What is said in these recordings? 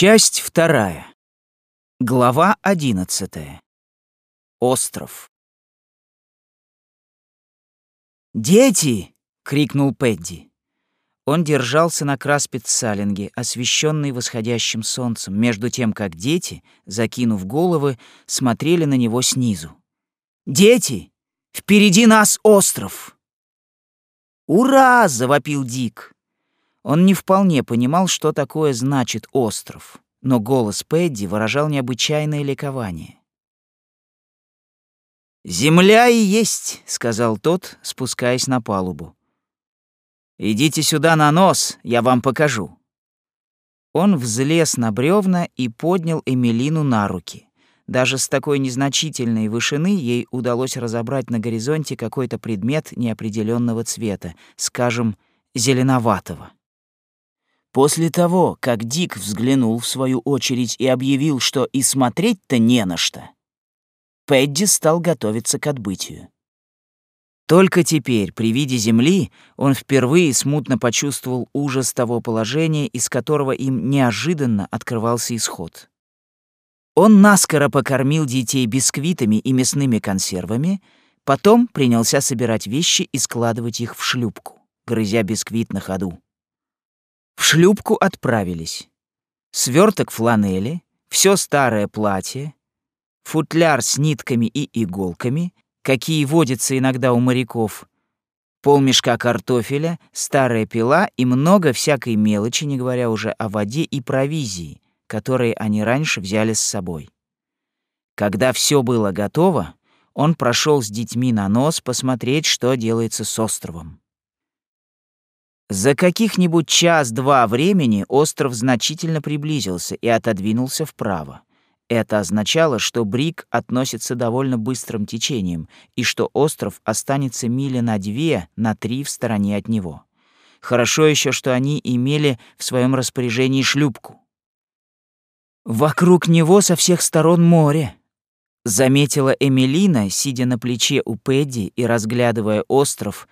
Часть вторая. Глава одиннадцатая. Остров. «Дети!» — крикнул Пэдди. Он держался на Краспицалинге, освещенный восходящим солнцем, между тем, как дети, закинув головы, смотрели на него снизу. «Дети! Впереди нас остров!» «Ура!» — завопил Дик. Он не вполне понимал, что такое значит остров, но голос Пэдди выражал необычайное ликование. «Земля и есть», — сказал тот, спускаясь на палубу. «Идите сюда на нос, я вам покажу». Он взлез на бревна и поднял Эмилину на руки. Даже с такой незначительной вышины ей удалось разобрать на горизонте какой-то предмет неопределенного цвета, скажем, зеленоватого. После того, как Дик взглянул в свою очередь и объявил, что и смотреть-то не на что, Пэдди стал готовиться к отбытию. Только теперь, при виде земли, он впервые смутно почувствовал ужас того положения, из которого им неожиданно открывался исход. Он наскоро покормил детей бисквитами и мясными консервами, потом принялся собирать вещи и складывать их в шлюпку, грызя бисквит на ходу. В шлюпку отправились. Сверток фланели, все старое платье, футляр с нитками и иголками, какие водятся иногда у моряков, полмешка картофеля, старая пила и много всякой мелочи, не говоря уже о воде и провизии, которые они раньше взяли с собой. Когда все было готово, он прошел с детьми на нос посмотреть, что делается с островом. За каких-нибудь час-два времени остров значительно приблизился и отодвинулся вправо. Это означало, что Брик относится довольно быстрым течением и что остров останется мили на две, на три в стороне от него. Хорошо еще, что они имели в своем распоряжении шлюпку. Вокруг него со всех сторон море, заметила Эмилина, сидя на плече у Пэдди и разглядывая остров,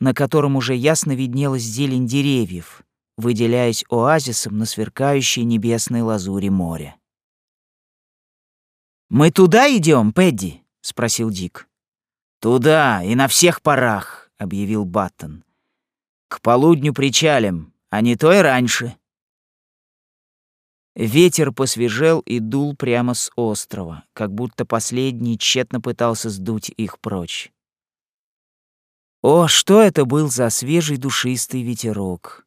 на котором уже ясно виднелась зелень деревьев, выделяясь оазисом на сверкающей небесной лазури моря. «Мы туда идем, Пэдди?» — спросил Дик. «Туда и на всех парах», — объявил Баттон. «К полудню причалим, а не то и раньше». Ветер посвежел и дул прямо с острова, как будто последний тщетно пытался сдуть их прочь. О, что это был за свежий душистый ветерок!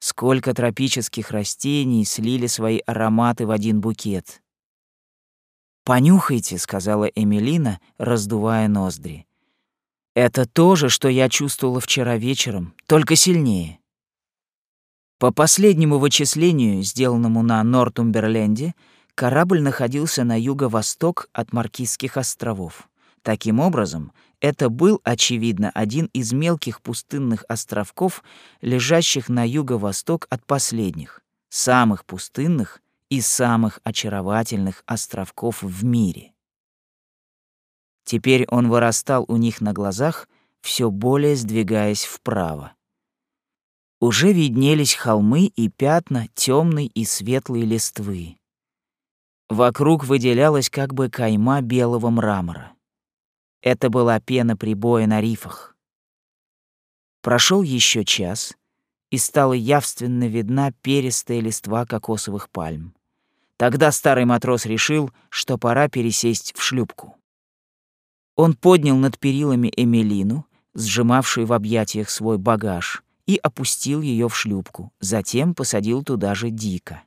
Сколько тропических растений слили свои ароматы в один букет. «Понюхайте», — сказала Эмилина, раздувая ноздри. «Это то же, что я чувствовала вчера вечером, только сильнее». По последнему вычислению, сделанному на Нортумберленде, корабль находился на юго-восток от Маркизских островов. Таким образом, это был, очевидно, один из мелких пустынных островков, лежащих на юго-восток от последних, самых пустынных и самых очаровательных островков в мире. Теперь он вырастал у них на глазах, все более сдвигаясь вправо. Уже виднелись холмы и пятна темной и светлой листвы. Вокруг выделялась как бы кайма белого мрамора. Это была пена прибоя на рифах. Прошел еще час, и стала явственно видна перистая листва кокосовых пальм. Тогда старый матрос решил, что пора пересесть в шлюпку. Он поднял над перилами Эмилину, сжимавшую в объятиях свой багаж, и опустил ее в шлюпку, затем посадил туда же Дика.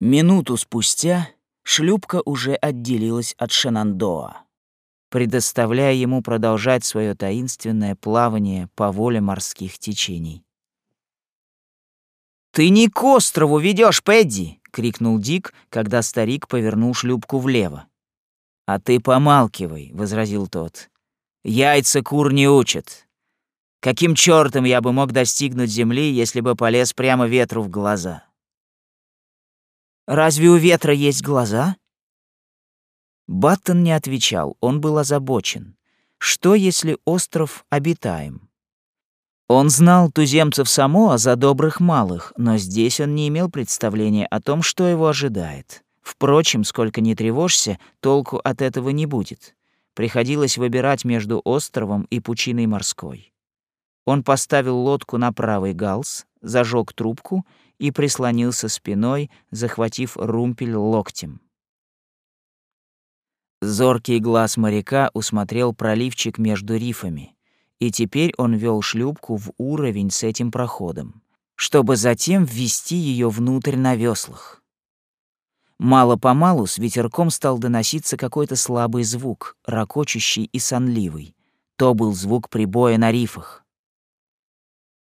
Минуту спустя шлюпка уже отделилась от Шенандоа предоставляя ему продолжать свое таинственное плавание по воле морских течений. «Ты не к острову ведешь, Пэдди!» — крикнул Дик, когда старик повернул шлюпку влево. «А ты помалкивай», — возразил тот. «Яйца кур не учат. Каким чёртом я бы мог достигнуть земли, если бы полез прямо ветру в глаза?» «Разве у ветра есть глаза?» Баттон не отвечал, он был озабочен. Что, если остров обитаем? Он знал туземцев Самоа за добрых малых, но здесь он не имел представления о том, что его ожидает. Впрочем, сколько ни тревожься, толку от этого не будет. Приходилось выбирать между островом и пучиной морской. Он поставил лодку на правый галс, зажег трубку и прислонился спиной, захватив румпель локтем. Зоркий глаз моряка усмотрел проливчик между рифами, и теперь он вел шлюпку в уровень с этим проходом, чтобы затем ввести ее внутрь на веслах. Мало-помалу с ветерком стал доноситься какой-то слабый звук, ракочущий и сонливый. То был звук прибоя на рифах.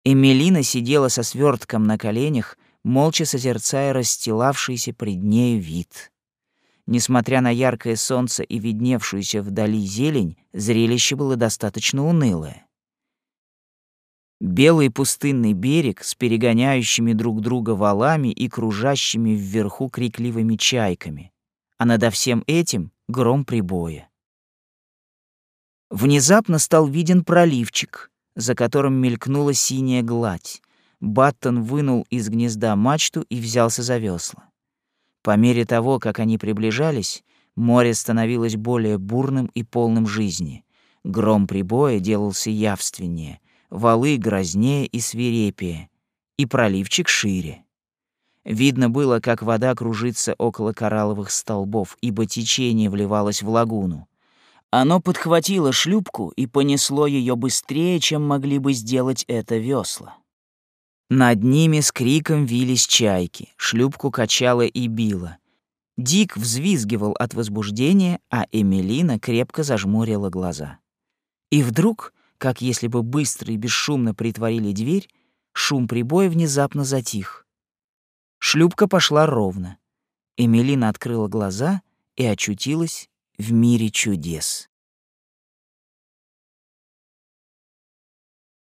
Эмилина сидела со свертком на коленях, молча созерцая расстилавшийся пред нею вид. Несмотря на яркое солнце и видневшуюся вдали зелень, зрелище было достаточно унылое. Белый пустынный берег с перегоняющими друг друга валами и кружащими вверху крикливыми чайками, а над всем этим — гром прибоя. Внезапно стал виден проливчик, за которым мелькнула синяя гладь. Баттон вынул из гнезда мачту и взялся за весла. По мере того, как они приближались, море становилось более бурным и полным жизни. Гром прибоя делался явственнее — валы грознее и свирепее, и проливчик шире. Видно было, как вода кружится около коралловых столбов, ибо течение вливалось в лагуну. Оно подхватило шлюпку и понесло ее быстрее, чем могли бы сделать это весла. Над ними с криком вились чайки, шлюпку качало и било. Дик взвизгивал от возбуждения, а Эмилина крепко зажмурила глаза. И вдруг как если бы быстро и бесшумно притворили дверь, шум прибоя внезапно затих. Шлюпка пошла ровно. Эмилина открыла глаза и очутилась в мире чудес.